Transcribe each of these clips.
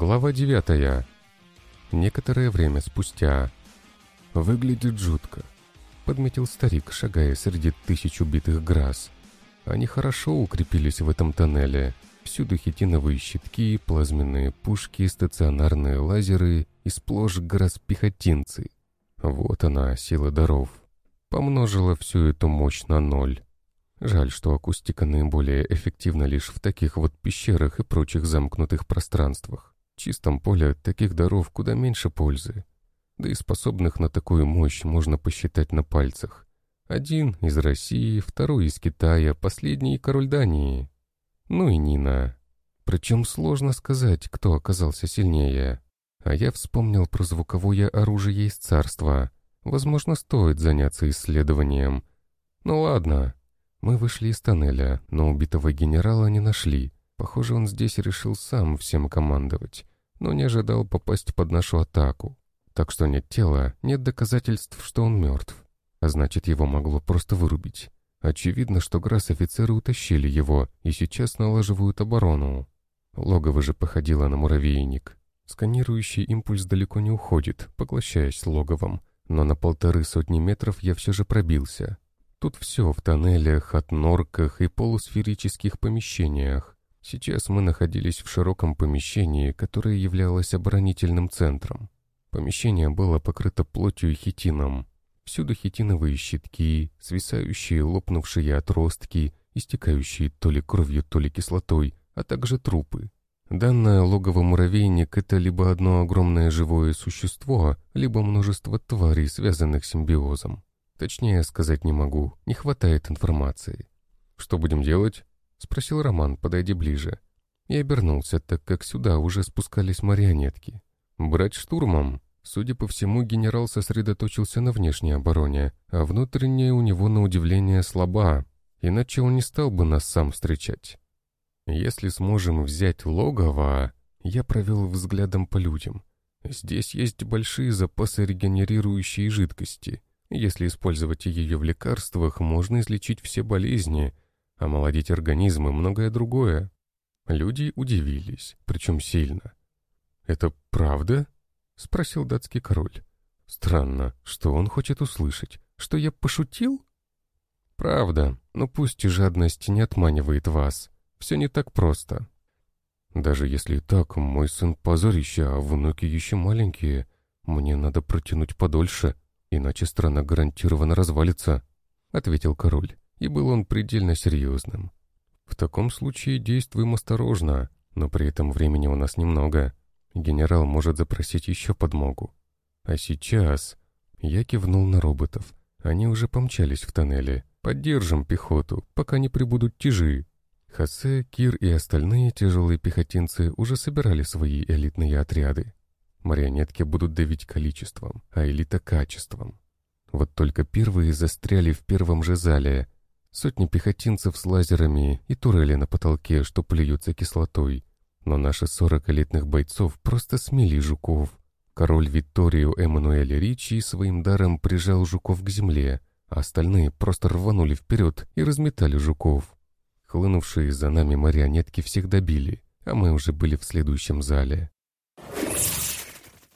Глава девятая. Некоторое время спустя. «Выглядит жутко», — подметил старик, шагая среди тысяч убитых грас. Они хорошо укрепились в этом тоннеле. Всюду хитиновые щитки, плазменные пушки, стационарные лазеры и сплошь грас-пехотинцы. Вот она, сила даров. Помножила всю эту мощь на ноль. Жаль, что акустика наиболее эффективна лишь в таких вот пещерах и прочих замкнутых пространствах. Чистом поле таких даров куда меньше пользы. Да и способных на такую мощь можно посчитать на пальцах. Один из России, второй из Китая, последний король Дании. Ну и Нина. Причем сложно сказать, кто оказался сильнее. А я вспомнил про звуковое оружие из царства. Возможно, стоит заняться исследованием. Ну ладно, мы вышли из тоннеля, но убитого генерала не нашли. Похоже, он здесь решил сам всем командовать, но не ожидал попасть под нашу атаку. Так что нет тела, нет доказательств, что он мертв. А значит, его могло просто вырубить. Очевидно, что грас-офицеры утащили его и сейчас налаживают оборону. Логово же походило на муравейник. Сканирующий импульс далеко не уходит, поглощаясь логовом, но на полторы сотни метров я все же пробился. Тут все в тоннелях, отнорках и полусферических помещениях. Сейчас мы находились в широком помещении, которое являлось оборонительным центром. Помещение было покрыто плотью и хитином. Всюду хитиновые щитки, свисающие лопнувшие отростки, истекающие то ли кровью, то ли кислотой, а также трупы. Данное логово-муравейник — это либо одно огромное живое существо, либо множество тварей, связанных симбиозом. Точнее сказать не могу, не хватает информации. «Что будем делать?» — спросил Роман, подойди ближе. И обернулся, так как сюда уже спускались марионетки. «Брать штурмом?» Судя по всему, генерал сосредоточился на внешней обороне, а внутренняя у него, на удивление, слаба, иначе он не стал бы нас сам встречать. Если сможем взять логово, я провел взглядом по людям. Здесь есть большие запасы регенерирующей жидкости — если использовать ее в лекарствах, можно излечить все болезни, омолодить организм и многое другое. Люди удивились, причем сильно. «Это правда?» — спросил датский король. «Странно, что он хочет услышать? Что я пошутил?» «Правда, но пусть и жадность не отманивает вас. Все не так просто. Даже если так, мой сын позорище, а внуки еще маленькие. Мне надо протянуть подольше, иначе страна гарантированно развалится», — ответил король, и был он предельно серьезным. «В таком случае действуем осторожно, но при этом времени у нас немного. Генерал может запросить еще подмогу. А сейчас...» Я кивнул на роботов. Они уже помчались в тоннеле. «Поддержим пехоту, пока не прибудут тяжи». Хосе, Кир и остальные тяжелые пехотинцы уже собирали свои элитные отряды. Марионетки будут давить количеством, а элита — качеством. Вот только первые застряли в первом же зале. Сотни пехотинцев с лазерами и турели на потолке, что плюются кислотой. Но наши сорок элитных бойцов просто смели жуков. Король Витторио Эммануэль Ричи своим даром прижал жуков к земле, а остальные просто рванули вперед и разметали жуков. Хлынувшие за нами марионетки всех добили, а мы уже были в следующем зале.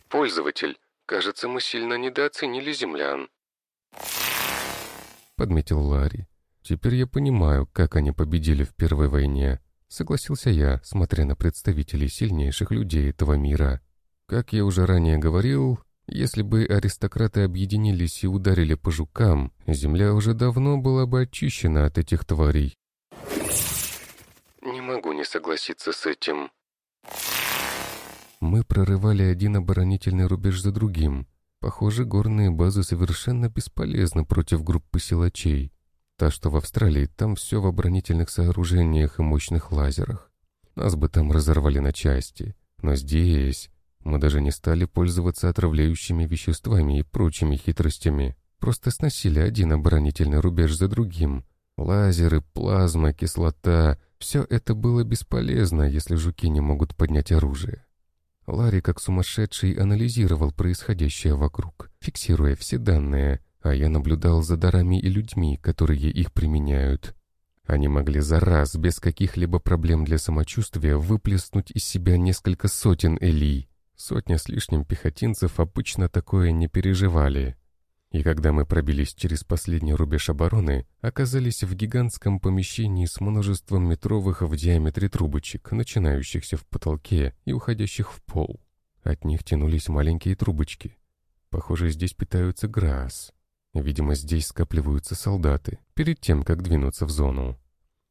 «Пользователь, кажется, мы сильно недооценили землян», — подметил Ларри. «Теперь я понимаю, как они победили в Первой войне», — согласился я, смотря на представителей сильнейших людей этого мира. Как я уже ранее говорил, если бы аристократы объединились и ударили по жукам, земля уже давно была бы очищена от этих тварей. «Не могу не согласиться с этим», мы прорывали один оборонительный рубеж за другим. Похоже, горные базы совершенно бесполезны против группы силачей. Та, что в Австралии, там все в оборонительных сооружениях и мощных лазерах. Нас бы там разорвали на части. Но здесь мы даже не стали пользоваться отравляющими веществами и прочими хитростями. Просто сносили один оборонительный рубеж за другим. Лазеры, плазма, кислота — все это было бесполезно, если жуки не могут поднять оружие. Ларри, как сумасшедший, анализировал происходящее вокруг, фиксируя все данные, а я наблюдал за дарами и людьми, которые их применяют. Они могли за раз, без каких-либо проблем для самочувствия, выплеснуть из себя несколько сотен элей. Сотня с лишним пехотинцев обычно такое не переживали. И когда мы пробились через последний рубеж обороны, оказались в гигантском помещении с множеством метровых в диаметре трубочек, начинающихся в потолке и уходящих в пол. От них тянулись маленькие трубочки. Похоже, здесь питаются грас. Видимо, здесь скапливаются солдаты, перед тем, как двинуться в зону.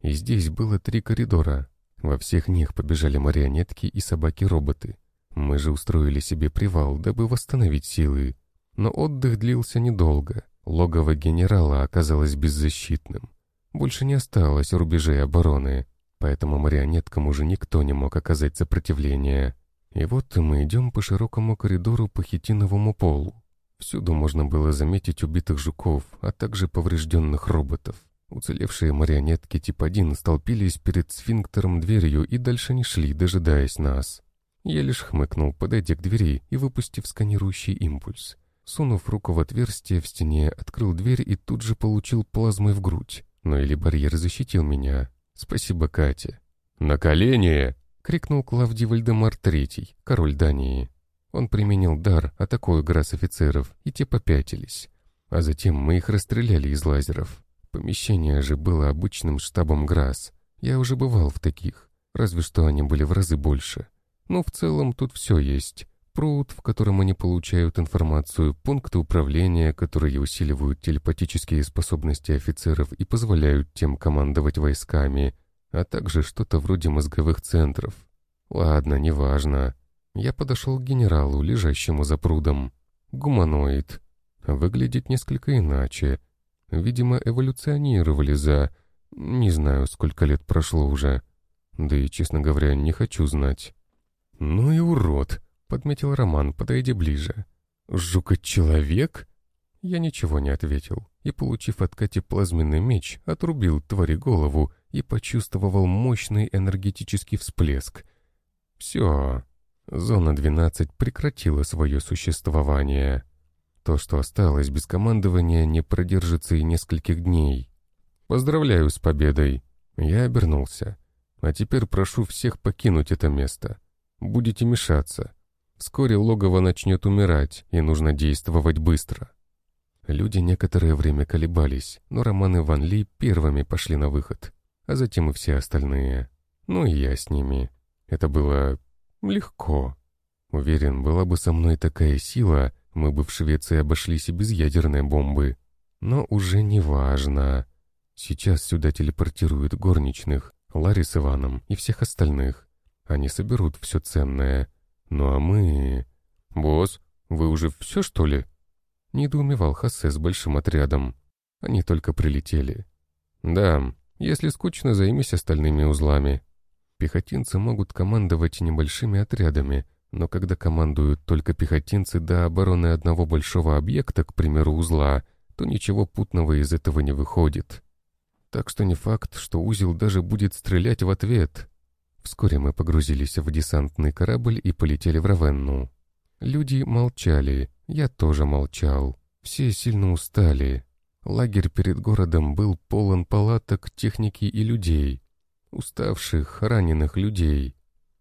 И здесь было три коридора. Во всех них побежали марионетки и собаки-роботы. Мы же устроили себе привал, дабы восстановить силы. Но отдых длился недолго. Логово генерала оказалось беззащитным. Больше не осталось рубежей обороны, поэтому марионеткам уже никто не мог оказать сопротивление. И вот мы идем по широкому коридору по хитиновому полу. Всюду можно было заметить убитых жуков, а также поврежденных роботов. Уцелевшие марионетки тип 1 столпились перед сфинктером дверью и дальше не шли, дожидаясь нас. Я лишь хмыкнул, подойдя к двери и выпустив сканирующий импульс. Сунув руку в отверстие в стене, открыл дверь и тут же получил плазмой в грудь. Но или барьер защитил меня. Спасибо, Катя. «На колени!» — крикнул Клавдий Вальдемар Третий, король Дании. Он применил дар, атакуя грас офицеров, и те попятились. А затем мы их расстреляли из лазеров. Помещение же было обычным штабом ГРАС. Я уже бывал в таких, разве что они были в разы больше. Но в целом тут все есть. Пруд, в котором они получают информацию, пункты управления, которые усиливают телепатические способности офицеров и позволяют тем командовать войсками, а также что-то вроде мозговых центров. Ладно, неважно. Я подошел к генералу, лежащему за прудом. Гуманоид. Выглядит несколько иначе. Видимо, эволюционировали за... Не знаю, сколько лет прошло уже. Да и, честно говоря, не хочу знать. «Ну и урод!» — подметил Роман, подойдя ближе. «Жука-человек?» Я ничего не ответил, и, получив от Кати плазменный меч, отрубил твари голову и почувствовал мощный энергетический всплеск. «Все, Зона 12 прекратила свое существование. То, что осталось без командования, не продержится и нескольких дней. Поздравляю с победой. Я обернулся. А теперь прошу всех покинуть это место. Будете мешаться. Вскоре логово начнет умирать, и нужно действовать быстро. Люди некоторое время колебались, но Роман и Ван Ли первыми пошли на выход, а затем и все остальные. Ну и я с ними. Это было Легко. Уверен, была бы со мной такая сила, мы бы в Швеции обошлись и без ядерной бомбы. Но уже не важно. Сейчас сюда телепортируют горничных, Ларри с Иваном и всех остальных. Они соберут все ценное. Ну а мы... «Босс, вы уже все, что ли?» Недоумевал Хосе с большим отрядом. Они только прилетели. «Да, если скучно, займись остальными узлами», Пехотинцы могут командовать небольшими отрядами, но когда командуют только пехотинцы до обороны одного большого объекта, к примеру, узла, то ничего путного из этого не выходит. Так что не факт, что узел даже будет стрелять в ответ. Вскоре мы погрузились в десантный корабль и полетели в Равенну. Люди молчали, я тоже молчал. Все сильно устали. Лагерь перед городом был полон палаток, техники и людей уставших, раненых людей.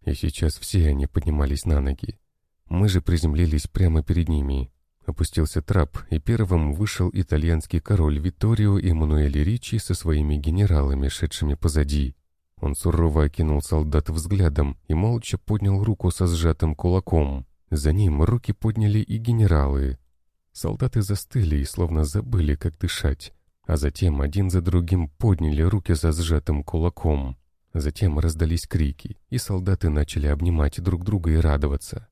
И сейчас все они поднимались на ноги. Мы же приземлились прямо перед ними. Опустился трап, и первым вышел итальянский король Витторио Эммануэль Ричи со своими генералами, шедшими позади. Он сурово окинул солдат взглядом и молча поднял руку со сжатым кулаком. За ним руки подняли и генералы. Солдаты застыли и словно забыли, как дышать, а затем один за другим подняли руки со сжатым кулаком. Затем раздались крики, и солдаты начали обнимать друг друга и радоваться.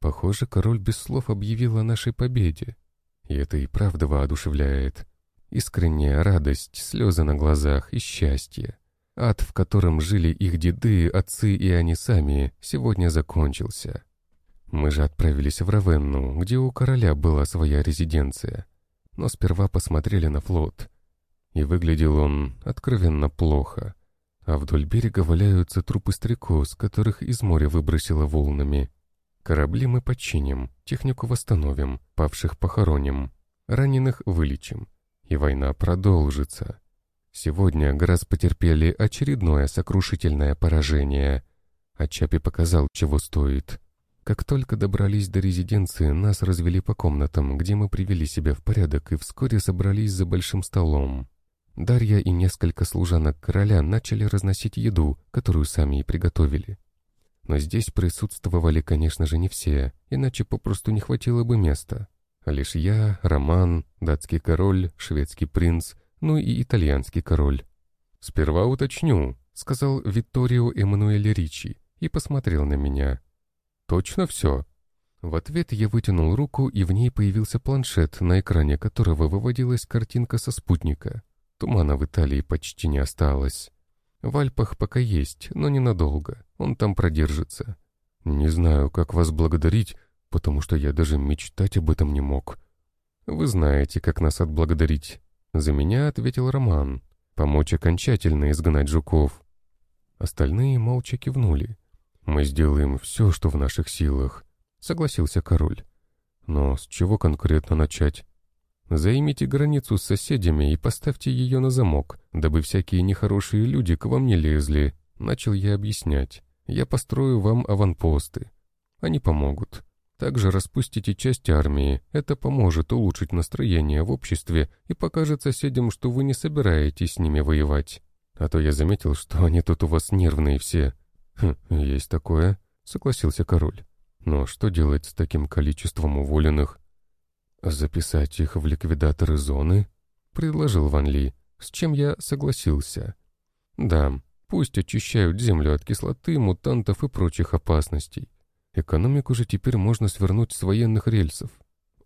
Похоже, король без слов объявил о нашей победе. И это и правда воодушевляет. Искренняя радость, слезы на глазах и счастье. Ад, в котором жили их деды, отцы и они сами, сегодня закончился. Мы же отправились в Равенну, где у короля была своя резиденция. Но сперва посмотрели на флот. И выглядел он откровенно плохо а вдоль берега валяются трупы стрекоз, которых из моря выбросило волнами. Корабли мы починим, технику восстановим, павших похороним, раненых вылечим, и война продолжится. Сегодня Грас потерпели очередное сокрушительное поражение. А Чапи показал, чего стоит. Как только добрались до резиденции, нас развели по комнатам, где мы привели себя в порядок и вскоре собрались за большим столом. Дарья и несколько служанок короля начали разносить еду, которую сами и приготовили. Но здесь присутствовали, конечно же, не все, иначе попросту не хватило бы места. А лишь я, Роман, датский король, шведский принц, ну и итальянский король. «Сперва уточню», — сказал Витторио Эммануэль Ричи и посмотрел на меня. «Точно все?» В ответ я вытянул руку, и в ней появился планшет, на экране которого выводилась картинка со спутника. Тумана в Италии почти не осталось. В Альпах пока есть, но ненадолго. Он там продержится. Не знаю, как вас благодарить, потому что я даже мечтать об этом не мог. Вы знаете, как нас отблагодарить. За меня ответил Роман. Помочь окончательно изгнать жуков. Остальные молча кивнули. «Мы сделаем все, что в наших силах», — согласился король. «Но с чего конкретно начать?» «Займите границу с соседями и поставьте ее на замок, дабы всякие нехорошие люди к вам не лезли», — начал я объяснять. «Я построю вам аванпосты. Они помогут. Также распустите часть армии. Это поможет улучшить настроение в обществе и покажет соседям, что вы не собираетесь с ними воевать. А то я заметил, что они тут у вас нервные все. «Хм, есть такое», — согласился король. «Но что делать с таким количеством уволенных?» «Записать их в ликвидаторы зоны?» — предложил Ван Ли, с чем я согласился. «Да, пусть очищают землю от кислоты, мутантов и прочих опасностей. Экономику же теперь можно свернуть с военных рельсов».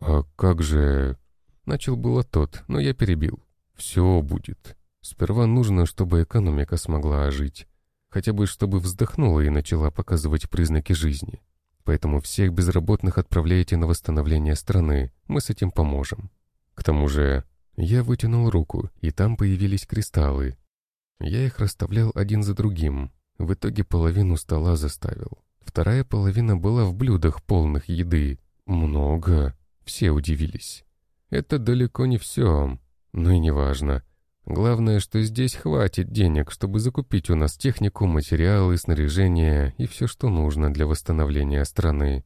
«А как же...» — начал было тот, но я перебил. «Все будет. Сперва нужно, чтобы экономика смогла ожить хотя бы чтобы вздохнула и начала показывать признаки жизни. Поэтому всех безработных отправляйте на восстановление страны, мы с этим поможем. К тому же, я вытянул руку, и там появились кристаллы. Я их расставлял один за другим, в итоге половину стола заставил. Вторая половина была в блюдах полных еды. Много. Все удивились. Это далеко не все, но и не важно. Главное, что здесь хватит денег, чтобы закупить у нас технику, материалы, снаряжение и все, что нужно для восстановления страны.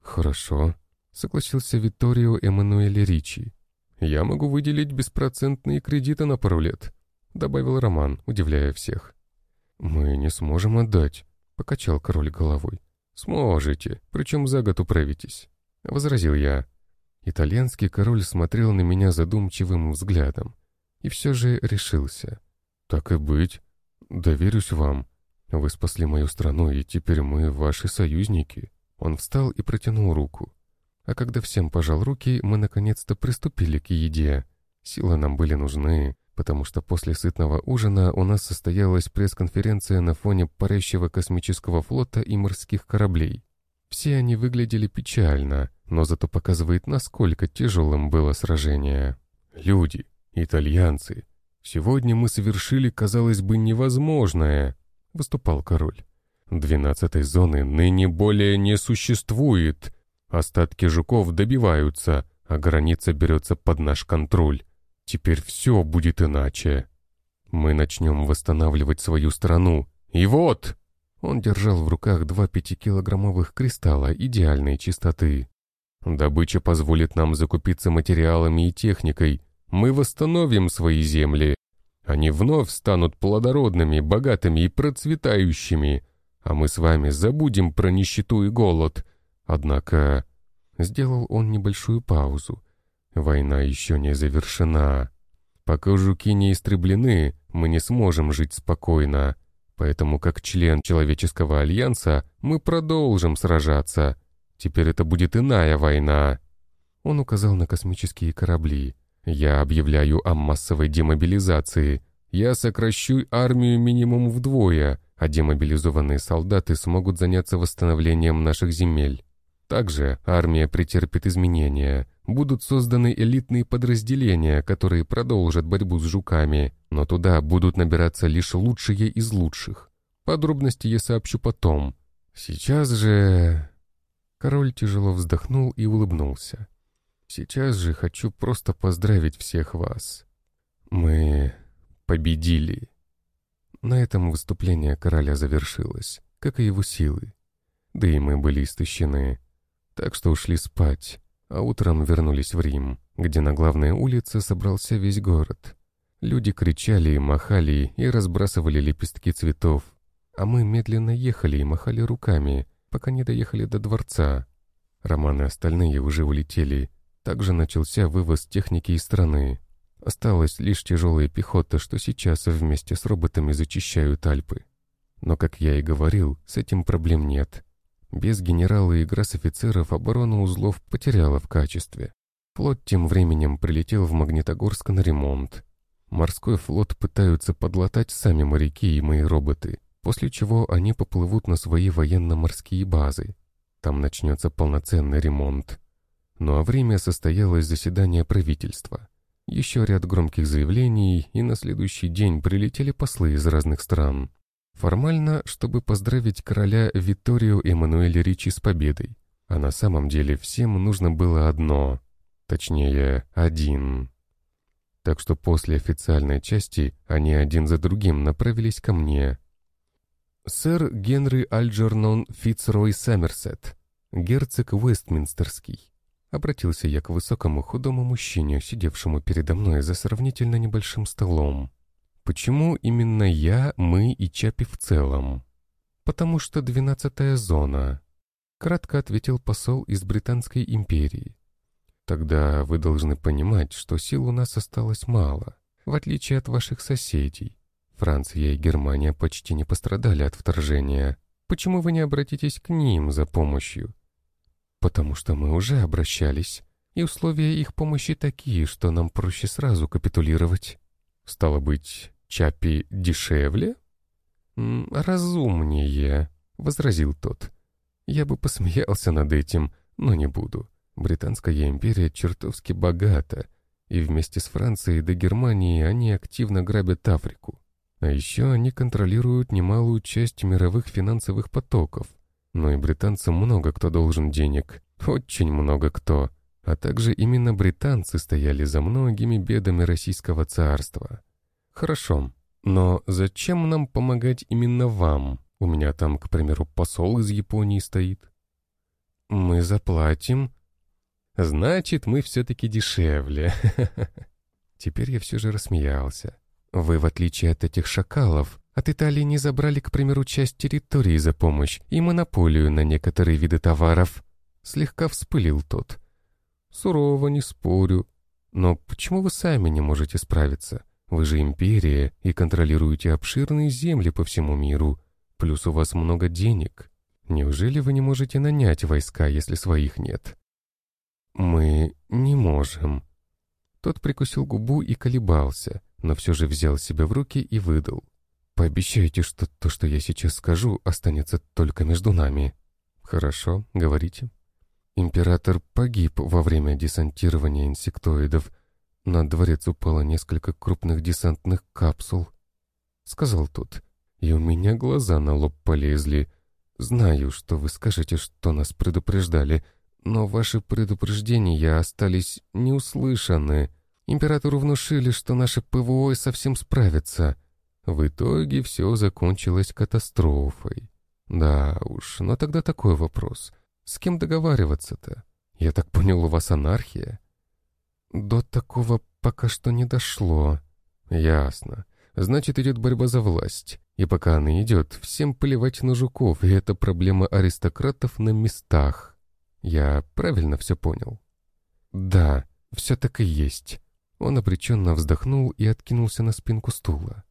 Хорошо, согласился Витторио Эммануэль Ричи. Я могу выделить беспроцентные кредиты на пару лет, добавил Роман, удивляя всех. Мы не сможем отдать, покачал король головой. Сможете, причем за год управитесь, возразил я. Итальянский король смотрел на меня задумчивым взглядом и все же решился. «Так и быть. Доверюсь вам. Вы спасли мою страну, и теперь мы ваши союзники». Он встал и протянул руку. А когда всем пожал руки, мы наконец-то приступили к еде. Силы нам были нужны, потому что после сытного ужина у нас состоялась пресс-конференция на фоне парящего космического флота и морских кораблей. Все они выглядели печально, но зато показывает, насколько тяжелым было сражение. Люди, «Итальянцы, сегодня мы совершили, казалось бы, невозможное», — выступал король. «Двенадцатой зоны ныне более не существует. Остатки жуков добиваются, а граница берется под наш контроль. Теперь все будет иначе. Мы начнем восстанавливать свою страну. И вот!» Он держал в руках два пятикилограммовых кристалла идеальной чистоты. Добыча позволит нам закупиться материалами и техникой, мы восстановим свои земли. Они вновь станут плодородными, богатыми и процветающими, а мы с вами забудем про нищету и голод. Однако...» Сделал он небольшую паузу. «Война еще не завершена. Пока жуки не истреблены, мы не сможем жить спокойно. Поэтому как член Человеческого Альянса мы продолжим сражаться. Теперь это будет иная война». Он указал на космические корабли. Я объявляю о массовой демобилизации. Я сокращу армию минимум вдвое, а демобилизованные солдаты смогут заняться восстановлением наших земель. Также армия претерпит изменения. Будут созданы элитные подразделения, которые продолжат борьбу с жуками, но туда будут набираться лишь лучшие из лучших. Подробности я сообщу потом. Сейчас же... Король тяжело вздохнул и улыбнулся. Сейчас же хочу просто поздравить всех вас. Мы победили. На этом выступление короля завершилось, как и его силы. Да и мы были истощены. Так что ушли спать, а утром вернулись в Рим, где на главной улице собрался весь город. Люди кричали и махали, и разбрасывали лепестки цветов, а мы медленно ехали и махали руками, пока не доехали до дворца. Романы остальные уже улетели. Также начался вывоз техники из страны. Осталась лишь тяжелая пехота, что сейчас вместе с роботами зачищают Альпы. Но, как я и говорил, с этим проблем нет. Без генерала и грас-офицеров оборона узлов потеряла в качестве. Флот тем временем прилетел в Магнитогорск на ремонт. Морской флот пытаются подлатать сами моряки и мои роботы, после чего они поплывут на свои военно-морские базы. Там начнется полноценный ремонт. Ну а время состоялось заседание правительства. Еще ряд громких заявлений, и на следующий день прилетели послы из разных стран. Формально, чтобы поздравить короля Витторио Эммануэля Ричи с победой. А на самом деле всем нужно было одно. Точнее, один. Так что после официальной части они один за другим направились ко мне. Сэр Генри Альджернон Фицрой Саммерсет, герцог Вестминстерский. Обратился я к высокому худому мужчине, сидевшему передо мной за сравнительно небольшим столом. Почему именно я, мы и Чапи в целом? Потому что двенадцатая зона. Кратко ответил посол из Британской империи. Тогда вы должны понимать, что сил у нас осталось мало, в отличие от ваших соседей. Франция и Германия почти не пострадали от вторжения. Почему вы не обратитесь к ним за помощью? Потому что мы уже обращались, и условия их помощи такие, что нам проще сразу капитулировать. Стало быть, Чапи дешевле? «Разумнее», — возразил тот. «Я бы посмеялся над этим, но не буду. Британская империя чертовски богата, и вместе с Францией до Германии они активно грабят Африку. А еще они контролируют немалую часть мировых финансовых потоков, но и британцам много кто должен денег. Очень много кто. А также именно британцы стояли за многими бедами Российского царства. Хорошо, но зачем нам помогать именно вам? У меня там, к примеру, посол из Японии стоит. Мы заплатим. Значит, мы все-таки дешевле. Теперь я все же рассмеялся. Вы, в отличие от этих шакалов, от Италии не забрали, к примеру, часть территории за помощь и монополию на некоторые виды товаров. Слегка вспылил тот. Сурово, не спорю. Но почему вы сами не можете справиться? Вы же империя и контролируете обширные земли по всему миру. Плюс у вас много денег. Неужели вы не можете нанять войска, если своих нет? Мы не можем. Тот прикусил губу и колебался, но все же взял себя в руки и выдал. Пообещайте, что то, что я сейчас скажу, останется только между нами. Хорошо, говорите. Император погиб во время десантирования инсектоидов. На дворец упало несколько крупных десантных капсул. Сказал тут. И у меня глаза на лоб полезли. Знаю, что вы скажете, что нас предупреждали, но ваши предупреждения остались неуслышаны. Императору внушили, что наши ПВО совсем справятся. В итоге все закончилось катастрофой. Да уж, но тогда такой вопрос. С кем договариваться-то? Я так понял, у вас анархия? До такого пока что не дошло. Ясно. Значит, идет борьба за власть. И пока она идет, всем плевать на жуков, и это проблема аристократов на местах. Я правильно все понял? Да, все так и есть. Он обреченно вздохнул и откинулся на спинку стула.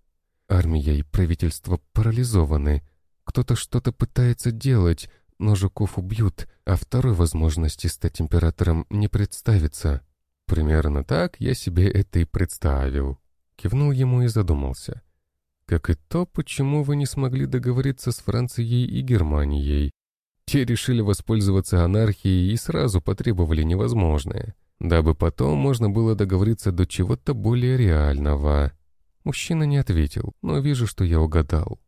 Армия и правительство парализованы. Кто-то что-то пытается делать, но жуков убьют, а второй возможности стать императором не представится. Примерно так я себе это и представил. Кивнул ему и задумался. Как и то, почему вы не смогли договориться с Францией и Германией. Те решили воспользоваться анархией и сразу потребовали невозможное, дабы потом можно было договориться до чего-то более реального. Мужчина не ответил, но вижу, что я угадал.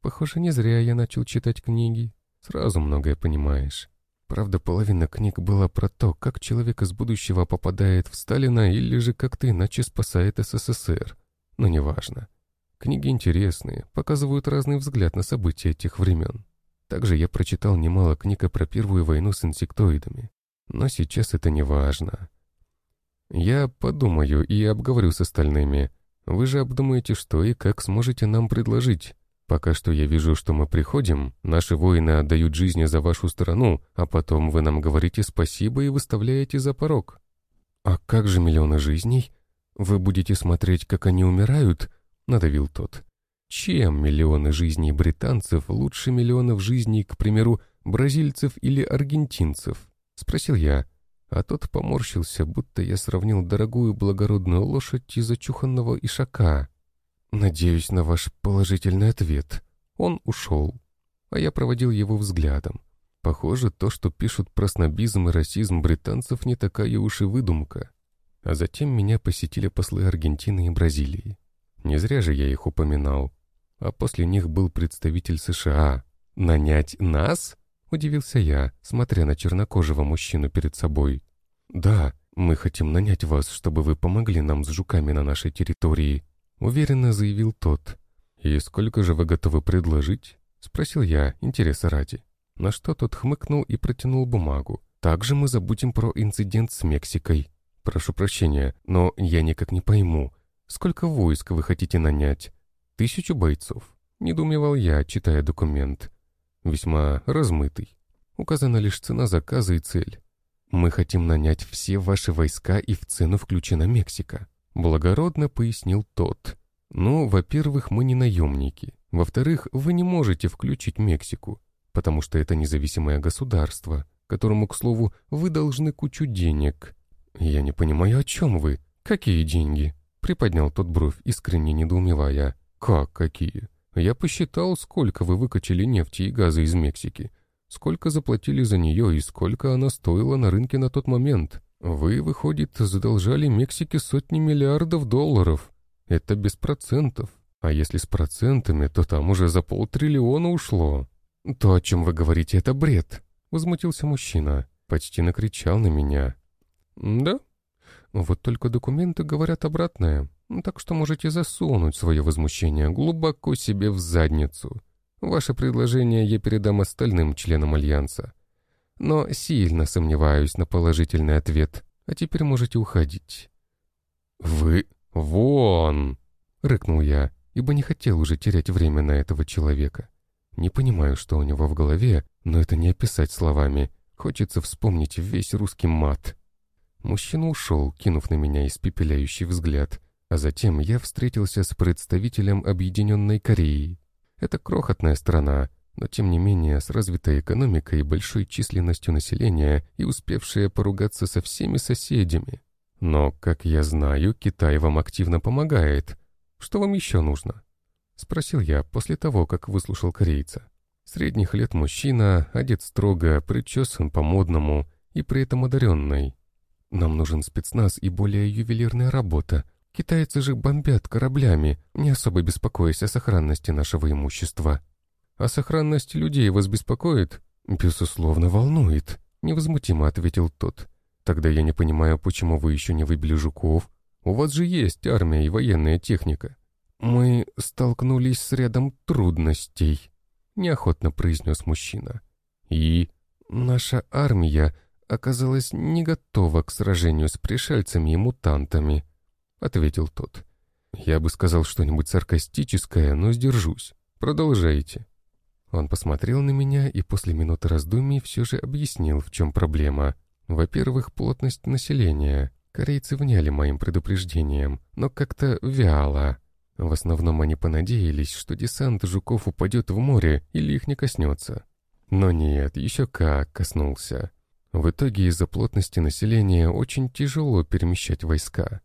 Похоже, не зря я начал читать книги. Сразу многое понимаешь. Правда, половина книг была про то, как человек из будущего попадает в Сталина или же как-то иначе спасает СССР. но неважно. Книги интересные, показывают разный взгляд на события тех времен. Также я прочитал немало книг про Первую войну с инсектоидами. Но сейчас это не важно. Я подумаю и обговорю с остальными. Вы же обдумаете, что и как сможете нам предложить. Пока что я вижу, что мы приходим, наши воины отдают жизни за вашу страну, а потом вы нам говорите спасибо и выставляете за порог. А как же миллионы жизней? Вы будете смотреть, как они умирают? Надавил тот. Чем миллионы жизней британцев лучше миллионов жизней, к примеру, бразильцев или аргентинцев? Спросил я, а тот поморщился, будто я сравнил дорогую благородную лошадь из зачуханного ишака. «Надеюсь на ваш положительный ответ». Он ушел, а я проводил его взглядом. Похоже, то, что пишут про снобизм и расизм британцев, не такая уж и выдумка. А затем меня посетили послы Аргентины и Бразилии. Не зря же я их упоминал. А после них был представитель США. «Нанять нас?» — удивился я, смотря на чернокожего мужчину перед собой. «Да, мы хотим нанять вас, чтобы вы помогли нам с жуками на нашей территории», — уверенно заявил тот. «И сколько же вы готовы предложить?» — спросил я, интереса ради. На что тот хмыкнул и протянул бумагу. «Также мы забудем про инцидент с Мексикой. Прошу прощения, но я никак не пойму, сколько войск вы хотите нанять? Тысячу бойцов?» — недоумевал я, читая документ весьма размытый. Указана лишь цена заказа и цель. Мы хотим нанять все ваши войска, и в цену включена Мексика. Благородно пояснил тот. Ну, во-первых, мы не наемники. Во-вторых, вы не можете включить Мексику, потому что это независимое государство, которому, к слову, вы должны кучу денег. Я не понимаю, о чем вы? Какие деньги? Приподнял тот бровь, искренне недоумевая. Как какие? Я посчитал, сколько вы выкачали нефти и газа из Мексики, сколько заплатили за нее и сколько она стоила на рынке на тот момент. Вы, выходит, задолжали Мексике сотни миллиардов долларов. Это без процентов. А если с процентами, то там уже за полтриллиона ушло. То, о чем вы говорите, это бред. Возмутился мужчина. Почти накричал на меня. Да? Вот только документы говорят обратное. Так что можете засунуть свое возмущение глубоко себе в задницу. Ваше предложение я передам остальным членам Альянса. Но сильно сомневаюсь на положительный ответ. А теперь можете уходить. «Вы... вон!» — рыкнул я, ибо не хотел уже терять время на этого человека. Не понимаю, что у него в голове, но это не описать словами. Хочется вспомнить весь русский мат. Мужчина ушел, кинув на меня испепеляющий взгляд — а затем я встретился с представителем Объединенной Кореи. Это крохотная страна, но тем не менее с развитой экономикой большой численностью населения и успевшая поругаться со всеми соседями. Но, как я знаю, Китай вам активно помогает. Что вам еще нужно? Спросил я после того, как выслушал корейца. Средних лет мужчина, одет строго, причесан по-модному и при этом одаренный. Нам нужен спецназ и более ювелирная работа, Китайцы же бомбят кораблями, не особо беспокоясь о сохранности нашего имущества. А сохранность людей вас беспокоит? Безусловно, волнует, невозмутимо ответил тот. Тогда я не понимаю, почему вы еще не выбили жуков. У вас же есть армия и военная техника. Мы столкнулись с рядом трудностей, неохотно произнес мужчина. И наша армия оказалась не готова к сражению с пришельцами и мутантами. — ответил тот. «Я бы сказал что-нибудь саркастическое, но сдержусь. Продолжайте». Он посмотрел на меня и после минуты раздумий все же объяснил, в чем проблема. Во-первых, плотность населения. Корейцы вняли моим предупреждением, но как-то вяло. В основном они понадеялись, что десант жуков упадет в море или их не коснется. Но нет, еще как коснулся. В итоге из-за плотности населения очень тяжело перемещать войска.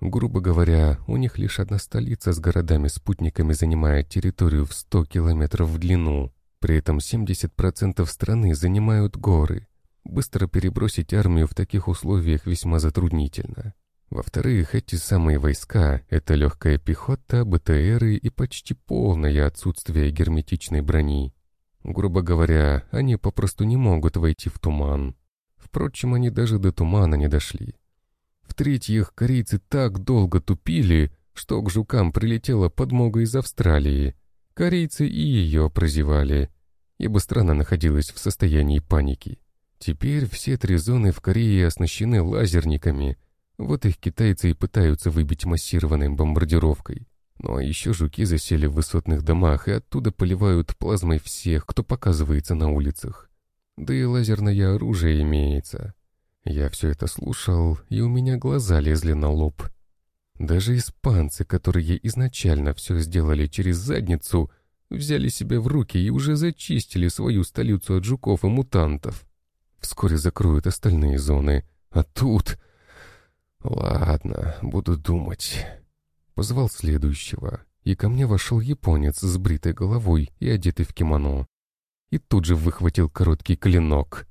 Грубо говоря, у них лишь одна столица с городами-спутниками занимает территорию в 100 километров в длину. При этом 70% страны занимают горы. Быстро перебросить армию в таких условиях весьма затруднительно. Во-вторых, эти самые войска — это легкая пехота, БТРы и почти полное отсутствие герметичной брони. Грубо говоря, они попросту не могут войти в туман. Впрочем, они даже до тумана не дошли. В-третьих, корейцы так долго тупили, что к жукам прилетела подмога из Австралии. Корейцы и ее прозевали, ибо страна находилась в состоянии паники. Теперь все три зоны в Корее оснащены лазерниками, вот их китайцы и пытаются выбить массированной бомбардировкой. Ну а еще жуки засели в высотных домах и оттуда поливают плазмой всех, кто показывается на улицах. Да и лазерное оружие имеется. Я все это слушал, и у меня глаза лезли на лоб. Даже испанцы, которые изначально все сделали через задницу, взяли себя в руки и уже зачистили свою столицу от жуков и мутантов. Вскоре закроют остальные зоны, а тут... Ладно, буду думать. Позвал следующего, и ко мне вошел японец с бритой головой и одетый в кимоно. И тут же выхватил короткий клинок.